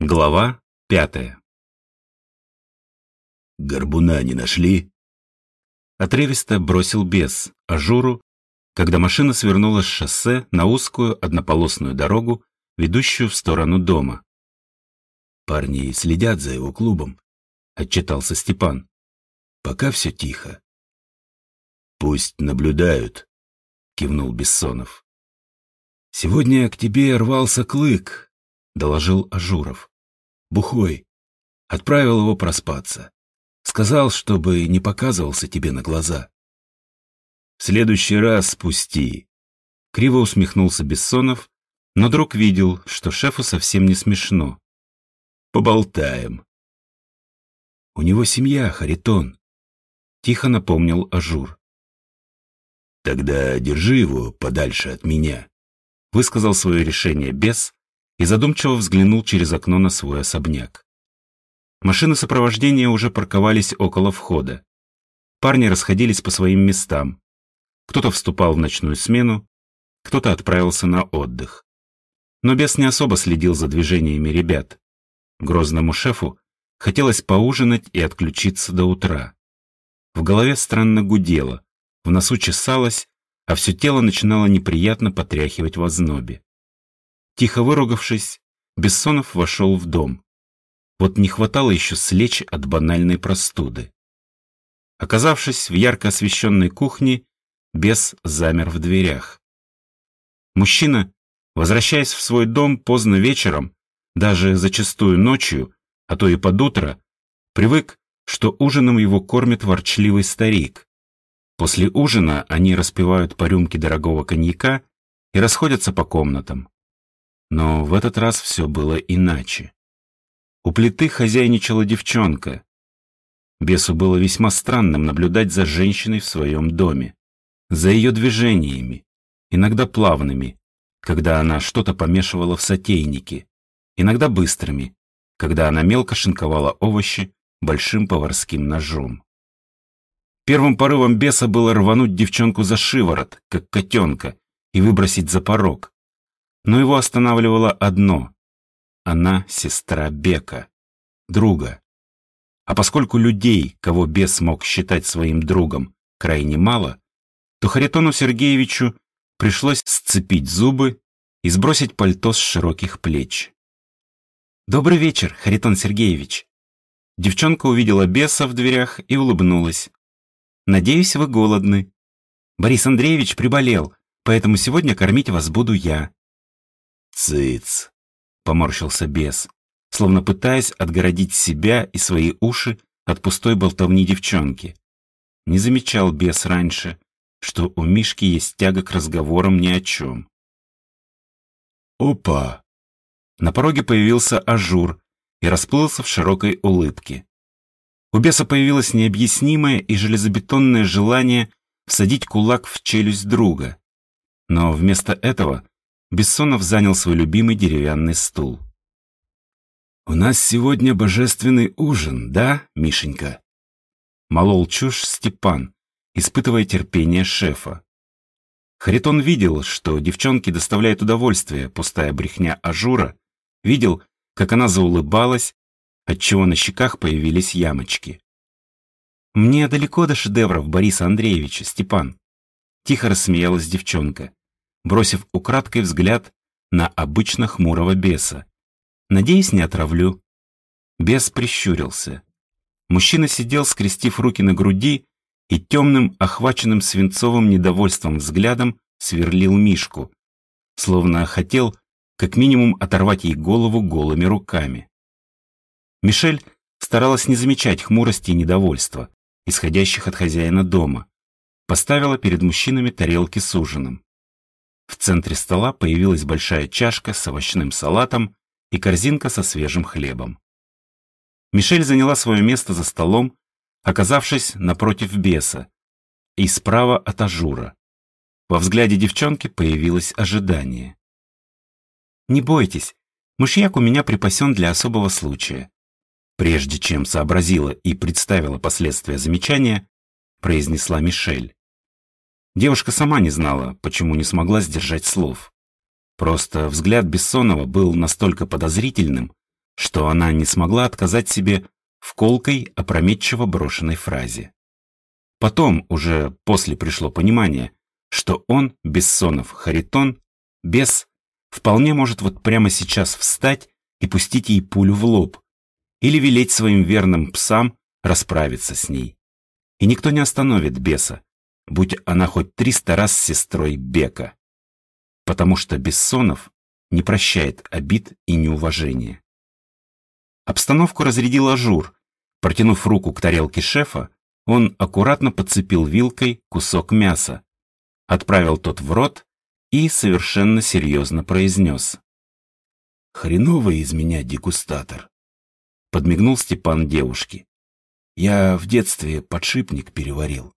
Глава пятая «Горбуна не нашли?» Отрывисто бросил бес Ажуру, когда машина свернула с шоссе на узкую однополосную дорогу, ведущую в сторону дома. «Парни следят за его клубом», — отчитался Степан. «Пока все тихо». «Пусть наблюдают», — кивнул Бессонов. «Сегодня к тебе рвался Клык», доложил Ажуров. Бухой. Отправил его проспаться. Сказал, чтобы не показывался тебе на глаза. В следующий раз спусти. Криво усмехнулся Бессонов, но друг видел, что шефу совсем не смешно. Поболтаем. У него семья, Харитон. Тихо напомнил Ажур. Тогда держи его подальше от меня. Высказал свое решение бес, и задумчиво взглянул через окно на свой особняк. Машины сопровождения уже парковались около входа. Парни расходились по своим местам. Кто-то вступал в ночную смену, кто-то отправился на отдых. Но бес не особо следил за движениями ребят. Грозному шефу хотелось поужинать и отключиться до утра. В голове странно гудело, в носу чесалось, а все тело начинало неприятно потряхивать в ознобе. Тихо выругавшись, Бессонов вошел в дом. Вот не хватало еще слечь от банальной простуды. Оказавшись в ярко освещенной кухне, бес замер в дверях. Мужчина, возвращаясь в свой дом поздно вечером, даже зачастую ночью, а то и под утро, привык, что ужином его кормит ворчливый старик. После ужина они распивают по рюмке дорогого коньяка и расходятся по комнатам. Но в этот раз все было иначе. У плиты хозяйничала девчонка. Бесу было весьма странным наблюдать за женщиной в своем доме, за ее движениями, иногда плавными, когда она что-то помешивала в сотейнике, иногда быстрыми, когда она мелко шинковала овощи большим поварским ножом. Первым порывом беса было рвануть девчонку за шиворот, как котенка, и выбросить за порог. Но его останавливало одно. Она сестра Бека, друга. А поскольку людей, кого бес мог считать своим другом, крайне мало, то Харитону Сергеевичу пришлось сцепить зубы и сбросить пальто с широких плеч. «Добрый вечер, Харитон Сергеевич!» Девчонка увидела беса в дверях и улыбнулась. «Надеюсь, вы голодны. Борис Андреевич приболел, поэтому сегодня кормить вас буду я. «Цыц!» — поморщился бес, словно пытаясь отгородить себя и свои уши от пустой болтовни девчонки. Не замечал Бес раньше, что у Мишки есть тяга к разговорам ни о чем. «Опа!» На пороге появился Ажур и расплылся в широкой улыбке. У Беса появилось необъяснимое и железобетонное желание всадить кулак в челюсть друга. Но вместо этого Бессонов занял свой любимый деревянный стул. «У нас сегодня божественный ужин, да, Мишенька?» Молол чушь Степан, испытывая терпение шефа. Харитон видел, что девчонке доставляет удовольствие пустая брехня Ажура, видел, как она заулыбалась, отчего на щеках появились ямочки. «Мне далеко до шедевров Бориса Андреевича, Степан», — тихо рассмеялась девчонка бросив украдкой взгляд на обычно хмурого Беса. «Надеюсь, не отравлю». Бес прищурился. Мужчина сидел, скрестив руки на груди, и темным, охваченным свинцовым недовольством взглядом сверлил Мишку, словно хотел как минимум оторвать ей голову голыми руками. Мишель старалась не замечать хмурости и недовольства, исходящих от хозяина дома, поставила перед мужчинами тарелки с ужином. В центре стола появилась большая чашка с овощным салатом и корзинка со свежим хлебом. Мишель заняла свое место за столом, оказавшись напротив Беса, и справа от Ажура. Во взгляде девчонки появилось ожидание. «Не бойтесь, мышьяк у меня припасен для особого случая». Прежде чем сообразила и представила последствия замечания, произнесла Мишель. Девушка сама не знала, почему не смогла сдержать слов. Просто взгляд Бессонова был настолько подозрительным, что она не смогла отказать себе в колкой, опрометчиво брошенной фразе. Потом, уже после пришло понимание, что он, Бессонов Харитон, без, вполне может вот прямо сейчас встать и пустить ей пулю в лоб, или велеть своим верным псам расправиться с ней. И никто не остановит беса, будь она хоть триста раз сестрой Бека. Потому что Бессонов не прощает обид и неуважения. Обстановку разрядил Ажур. Протянув руку к тарелке шефа, он аккуратно подцепил вилкой кусок мяса, отправил тот в рот и совершенно серьезно произнес. «Хреновый из меня дегустатор», — подмигнул Степан девушке. «Я в детстве подшипник переварил».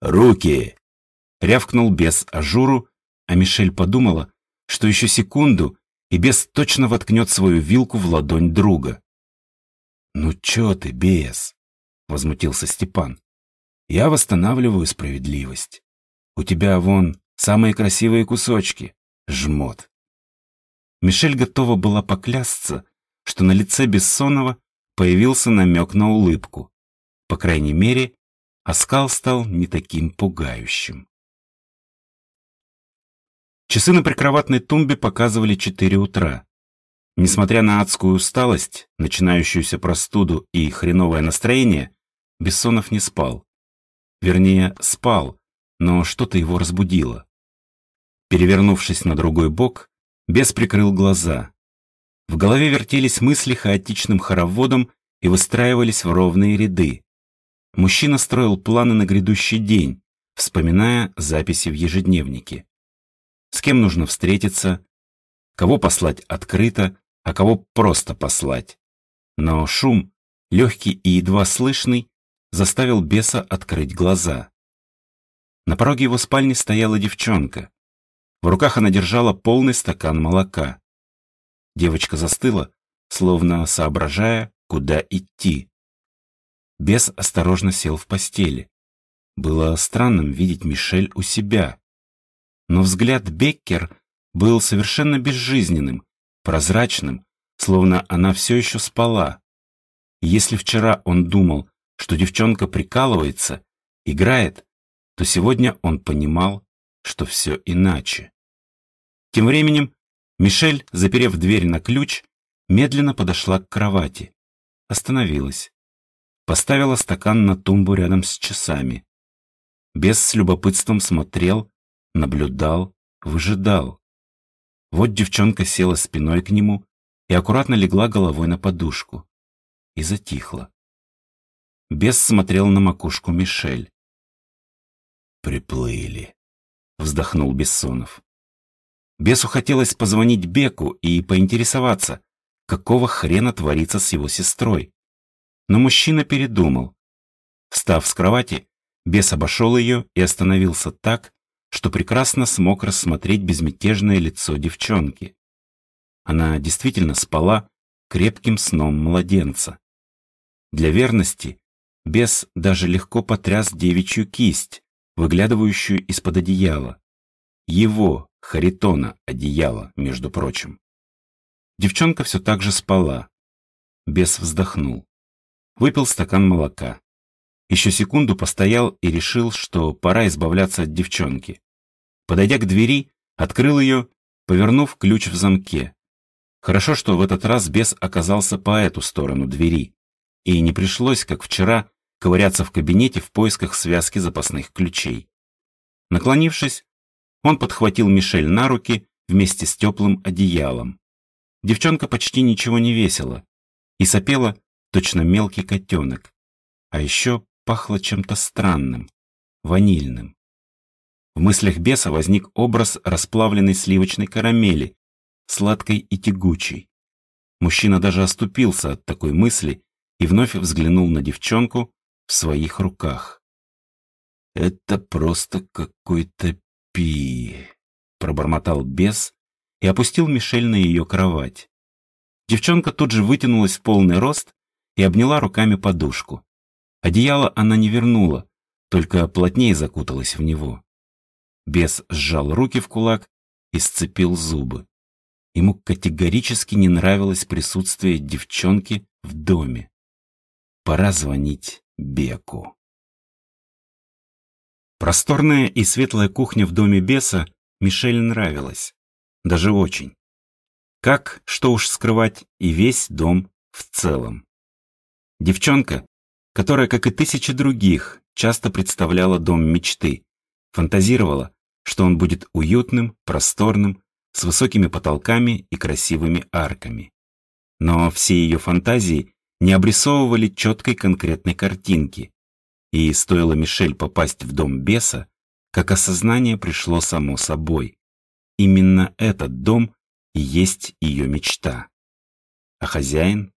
«Руки!» — рявкнул бес ажуру, а Мишель подумала, что еще секунду, и бес точно воткнет свою вилку в ладонь друга. «Ну чё ты, бес?» — возмутился Степан. «Я восстанавливаю справедливость. У тебя вон самые красивые кусочки, жмот». Мишель готова была поклясться, что на лице Бессонова появился намек на улыбку. По крайней мере, оскал стал не таким пугающим. Часы на прикроватной тумбе показывали 4 утра. Несмотря на адскую усталость, начинающуюся простуду и хреновое настроение, Бессонов не спал. Вернее, спал, но что-то его разбудило. Перевернувшись на другой бок, Бес прикрыл глаза. В голове вертелись мысли хаотичным хороводом и выстраивались в ровные ряды. Мужчина строил планы на грядущий день, вспоминая записи в ежедневнике с кем нужно встретиться, кого послать открыто, а кого просто послать. Но шум, легкий и едва слышный, заставил беса открыть глаза. На пороге его спальни стояла девчонка. В руках она держала полный стакан молока. Девочка застыла, словно соображая, куда идти. Бес осторожно сел в постели. Было странным видеть Мишель у себя, но взгляд Беккер был совершенно безжизненным, прозрачным, словно она все еще спала. Если вчера он думал, что девчонка прикалывается, играет, то сегодня он понимал, что все иначе. Тем временем Мишель, заперев дверь на ключ, медленно подошла к кровати. Остановилась. Поставила стакан на тумбу рядом с часами. Бес с любопытством смотрел, наблюдал, выжидал. Вот девчонка села спиной к нему и аккуратно легла головой на подушку. И затихла. Бес смотрел на макушку Мишель. «Приплыли», — вздохнул Бессонов. Бесу хотелось позвонить Беку и поинтересоваться, какого хрена творится с его сестрой. Но мужчина передумал. Встав с кровати, бес обошел ее и остановился так, что прекрасно смог рассмотреть безмятежное лицо девчонки. Она действительно спала крепким сном младенца. Для верности бес даже легко потряс девичью кисть, выглядывающую из-под одеяла. Его, Харитона, одеяло, между прочим. Девчонка все так же спала. Бес вздохнул. Выпил стакан молока. Еще секунду постоял и решил, что пора избавляться от девчонки. Подойдя к двери, открыл ее, повернув ключ в замке. Хорошо, что в этот раз бес оказался по эту сторону двери, и не пришлось, как вчера, ковыряться в кабинете в поисках связки запасных ключей. Наклонившись, он подхватил Мишель на руки вместе с теплым одеялом. Девчонка почти ничего не весила и сопела точно мелкий котенок. А еще пахло чем-то странным, ванильным. В мыслях беса возник образ расплавленной сливочной карамели, сладкой и тягучей. Мужчина даже оступился от такой мысли и вновь взглянул на девчонку в своих руках. «Это просто какой-то пи...» — пробормотал бес и опустил Мишель на ее кровать. Девчонка тут же вытянулась в полный рост и обняла руками подушку. Одеяло она не вернула, только плотнее закуталась в него. Бес сжал руки в кулак и сцепил зубы. ему категорически не нравилось присутствие девчонки в доме. Пора звонить Беку. Просторная и светлая кухня в доме беса Мишель нравилась. Даже очень. Как, что уж скрывать, и весь дом в целом. Девчонка, которая, как и тысячи других, часто представляла дом мечты, фантазировала, что он будет уютным, просторным, с высокими потолками и красивыми арками. Но все ее фантазии не обрисовывали четкой конкретной картинки, и стоило Мишель попасть в дом беса, как осознание пришло само собой. Именно этот дом и есть ее мечта. А хозяин?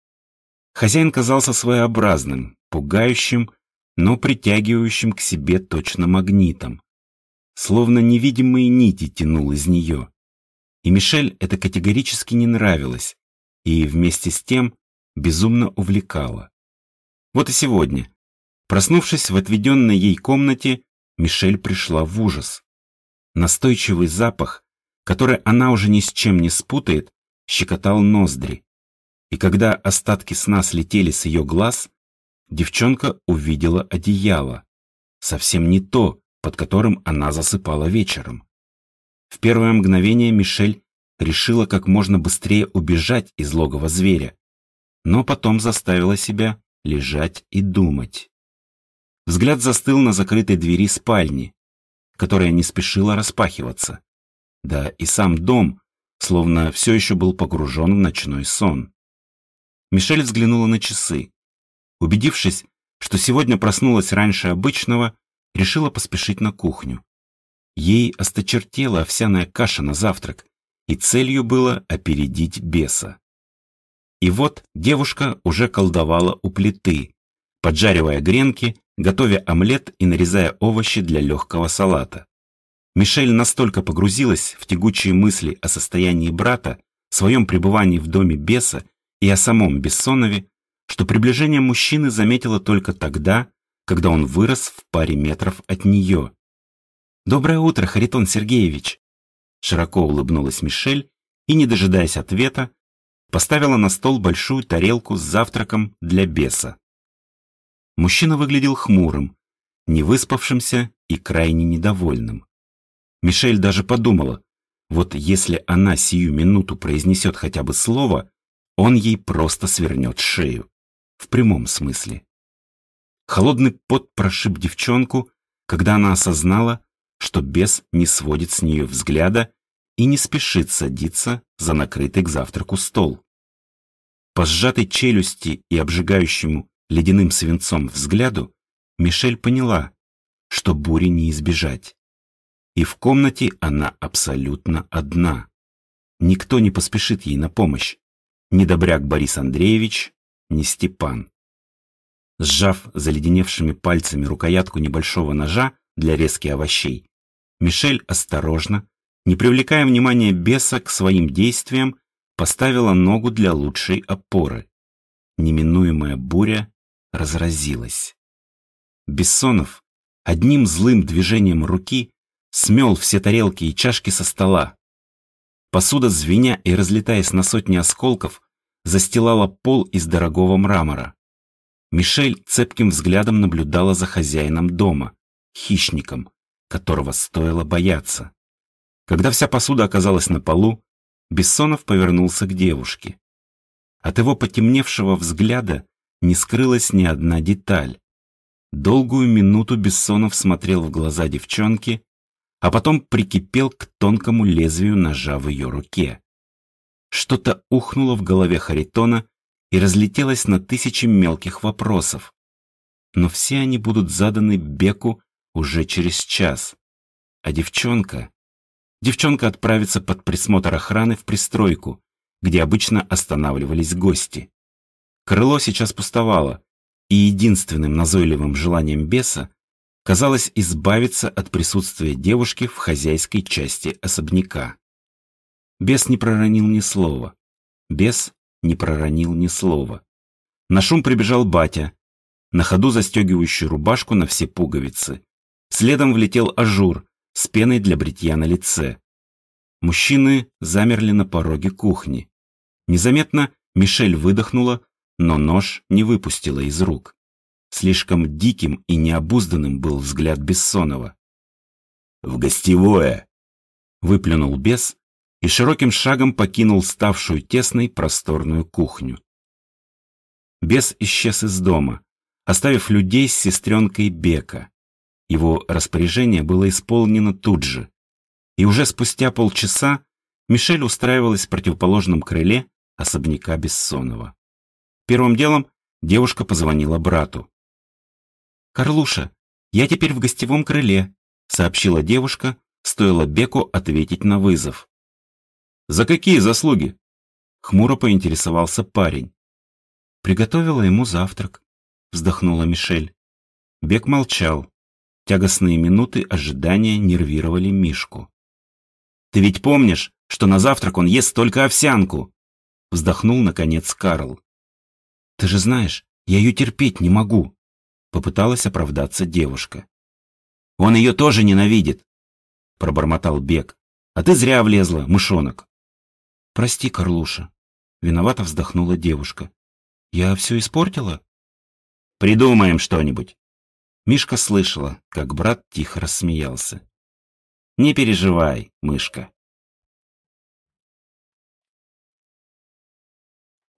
Хозяин казался своеобразным, пугающим, но притягивающим к себе точно магнитом. Словно невидимые нити тянул из нее. И Мишель это категорически не нравилось, и вместе с тем безумно увлекало. Вот и сегодня, проснувшись в отведенной ей комнате, Мишель пришла в ужас. Настойчивый запах, который она уже ни с чем не спутает, щекотал ноздри. И когда остатки сна слетели с ее глаз, девчонка увидела одеяло. Совсем не то, под которым она засыпала вечером. В первое мгновение Мишель решила как можно быстрее убежать из логова зверя, но потом заставила себя лежать и думать. Взгляд застыл на закрытой двери спальни, которая не спешила распахиваться. Да и сам дом, словно все еще был погружен в ночной сон. Мишель взглянула на часы. Убедившись, что сегодня проснулась раньше обычного, решила поспешить на кухню. Ей осточертела овсяная каша на завтрак, и целью было опередить беса. И вот девушка уже колдовала у плиты, поджаривая гренки, готовя омлет и нарезая овощи для легкого салата. Мишель настолько погрузилась в тягучие мысли о состоянии брата, своем пребывании в доме беса и о самом Бессонове, что приближение мужчины заметила только тогда, когда он вырос в паре метров от нее. «Доброе утро, Харитон Сергеевич!» Широко улыбнулась Мишель и, не дожидаясь ответа, поставила на стол большую тарелку с завтраком для беса. Мужчина выглядел хмурым, невыспавшимся и крайне недовольным. Мишель даже подумала, вот если она сию минуту произнесет хотя бы слово, он ей просто свернет шею. В прямом смысле. Холодный пот прошиб девчонку, когда она осознала, что бес не сводит с нее взгляда и не спешит садиться за накрытый к завтраку стол. По сжатой челюсти и обжигающему ледяным свинцом взгляду Мишель поняла, что бури не избежать. И в комнате она абсолютно одна. Никто не поспешит ей на помощь. Ни Добряк Борис Андреевич, ни Степан. Сжав заледеневшими пальцами рукоятку небольшого ножа для резки овощей, Мишель осторожно, не привлекая внимания беса к своим действиям, поставила ногу для лучшей опоры. Неминуемая буря разразилась. Бессонов одним злым движением руки смел все тарелки и чашки со стола. Посуда, звеня и разлетаясь на сотни осколков, застилала пол из дорогого мрамора. Мишель цепким взглядом наблюдала за хозяином дома, хищником, которого стоило бояться. Когда вся посуда оказалась на полу, Бессонов повернулся к девушке. От его потемневшего взгляда не скрылась ни одна деталь. Долгую минуту Бессонов смотрел в глаза девчонки, а потом прикипел к тонкому лезвию ножа в ее руке. Что-то ухнуло в голове Харитона и разлетелось на тысячи мелких вопросов. Но все они будут заданы Беку уже через час. А девчонка... Девчонка отправится под присмотр охраны в пристройку, где обычно останавливались гости. Крыло сейчас пустовало, и единственным назойливым желанием беса казалось избавиться от присутствия девушки в хозяйской части особняка. Бес не проронил ни слова. Бес не проронил ни слова. На шум прибежал Батя, на ходу застегивающий рубашку на все пуговицы. Следом влетел Ажур с пеной для бритья на лице. Мужчины замерли на пороге кухни. Незаметно Мишель выдохнула, но нож не выпустила из рук. Слишком диким и необузданным был взгляд Бессонова. «В гостевое!» — выплюнул Бес и широким шагом покинул ставшую тесной просторную кухню. Бес исчез из дома, оставив людей с сестренкой Бека. Его распоряжение было исполнено тут же. И уже спустя полчаса Мишель устраивалась в противоположном крыле особняка Бессонова. Первым делом девушка позвонила брату. «Карлуша, я теперь в гостевом крыле», — сообщила девушка, стоило Беку ответить на вызов. «За какие заслуги?» — хмуро поинтересовался парень. «Приготовила ему завтрак», — вздохнула Мишель. Бек молчал. Тягостные минуты ожидания нервировали Мишку. «Ты ведь помнишь, что на завтрак он ест только овсянку?» Вздохнул, наконец, Карл. «Ты же знаешь, я ее терпеть не могу», — попыталась оправдаться девушка. «Он ее тоже ненавидит», — пробормотал Бек. «А ты зря влезла, мышонок». «Прости, Карлуша», — виновато вздохнула девушка. «Я все испортила?» «Придумаем что-нибудь». Мишка слышала, как брат тихо рассмеялся. Не переживай, мышка.